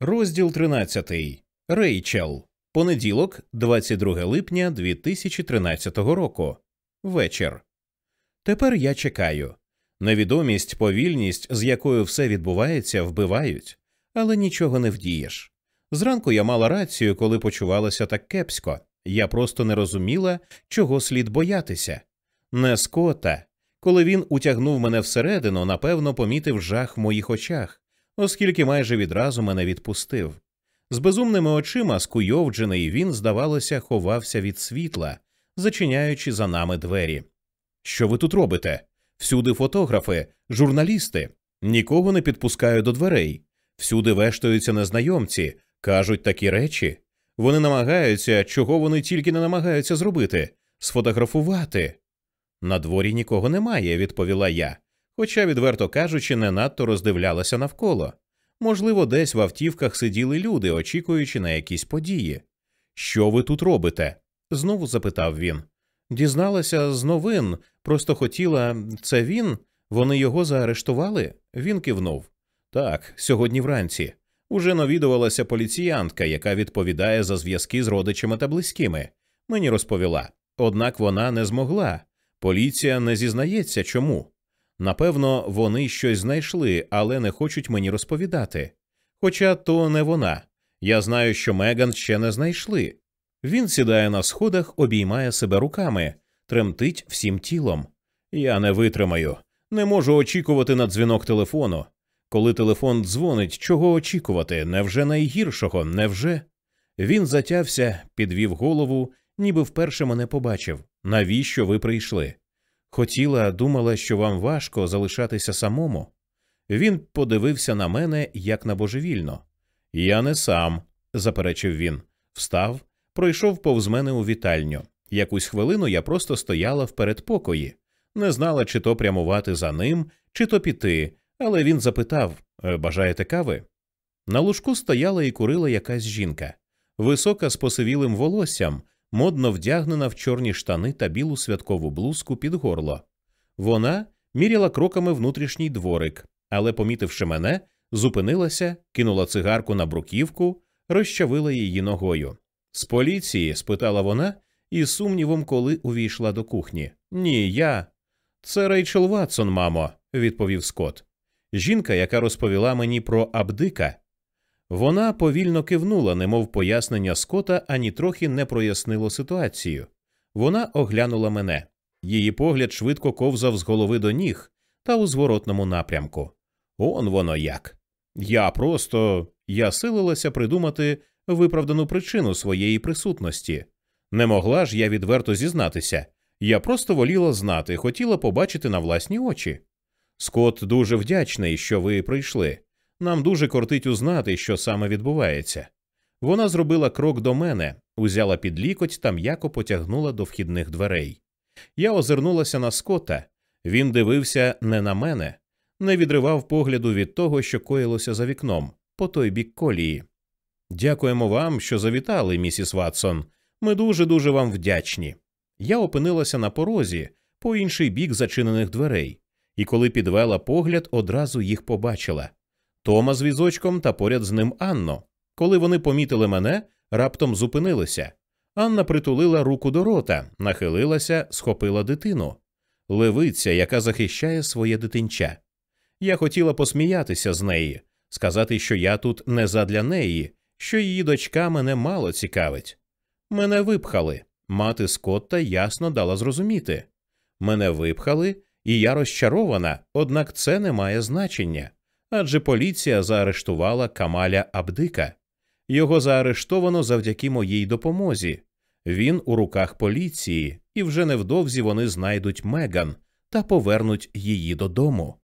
Розділ 13. Рейчел. Понеділок, 22 липня 2013 року. Вечір. Тепер я чекаю. Невідомість, повільність, з якою все відбувається, вбивають, але нічого не вдієш. Зранку я мала рацію, коли почувалася так кепсько. Я просто не розуміла, чого слід боятися. Не скота. Коли він утягнув мене всередину, напевно, помітив жах в моїх очах, оскільки майже відразу мене відпустив. З безумними очима, скуйовджений, він, здавалося, ховався від світла, зачиняючи за нами двері. Що ви тут робите? Всюди фотографи, журналісти. Нікого не підпускаю до дверей. Всюди вештаються незнайомці, кажуть такі речі. Вони намагаються, чого вони тільки не намагаються зробити сфотографувати. На дворі нікого немає, відповіла я, хоча, відверто кажучи, не надто роздивлялася навколо. Можливо, десь в автівках сиділи люди, очікуючи на якісь події. Що ви тут робите? знову запитав він. Дізналася з новин, просто хотіла це він. Вони його заарештували? Він кивнув. Так, сьогодні вранці. Уже навідувалася поліціянтка, яка відповідає за зв'язки з родичами та близькими. Мені розповіла. Однак вона не змогла. Поліція не зізнається чому. Напевно, вони щось знайшли, але не хочуть мені розповідати. Хоча то не вона. Я знаю, що Меган ще не знайшли. Він сідає на сходах, обіймає себе руками, тремтить всім тілом. Я не витримаю, не можу очікувати на дзвінок телефону. Коли телефон дзвонить, чого очікувати? Невже найгіршого? Невже? Він затявся, підвів голову, ніби вперше мене побачив. Навіщо ви прийшли? Хотіла, думала, що вам важко залишатися самому. Він подивився на мене як на божевільно. Я не сам, заперечив він, встав, пройшов повз мене у вітальню. Якусь хвилину я просто стояла в передпокої, не знала, чи то прямувати за ним, чи то піти, але він запитав «Е, Бажаєте кави? На лужку стояла і курила якась жінка, висока з посивілим волоссям, модно вдягнена в чорні штани та білу святкову блузку під горло. Вона міряла кроками внутрішній дворик, але, помітивши мене, зупинилася, кинула цигарку на бруківку, розчавила її ногою. З поліції? спитала вона, із сумнівом, коли увійшла до кухні. Ні, я. Це Рейчел Ватсон, мамо, відповів Скотт. Жінка, яка розповіла мені про Абдика. Вона повільно кивнула, немов пояснення Скота ані трохи не прояснило ситуацію. Вона оглянула мене. Її погляд швидко ковзав з голови до ніг та у зворотному напрямку. Он воно як. Я просто я силилася придумати виправдану причину своєї присутності. Не могла ж я відверто зізнатися. Я просто воліла знати, хотіла побачити на власні очі. Скот дуже вдячний, що ви прийшли. Нам дуже кортить узнати, що саме відбувається. Вона зробила крок до мене, узяла під лікоть та м'яко потягнула до вхідних дверей. Я озирнулася на скота. Він дивився не на мене, не відривав погляду від того, що коїлося за вікном, по той бік колії. Дякуємо вам, що завітали, місіс Ватсон. Ми дуже дуже вам вдячні. Я опинилася на порозі по інший бік зачинених дверей, і коли підвела погляд, одразу їх побачила. Тома з візочком та поряд з ним Анно. Коли вони помітили мене, раптом зупинилися. Анна притулила руку до рота, нахилилася, схопила дитину. Левиця, яка захищає своє дитинча. Я хотіла посміятися з неї, сказати, що я тут не задля неї, що її дочка мене мало цікавить. Мене випхали. Мати Скотта ясно дала зрозуміти. Мене випхали, і я розчарована, однак це не має значення адже поліція заарештувала Камаля Абдика. Його заарештовано завдяки моїй допомозі. Він у руках поліції, і вже невдовзі вони знайдуть Меган та повернуть її додому.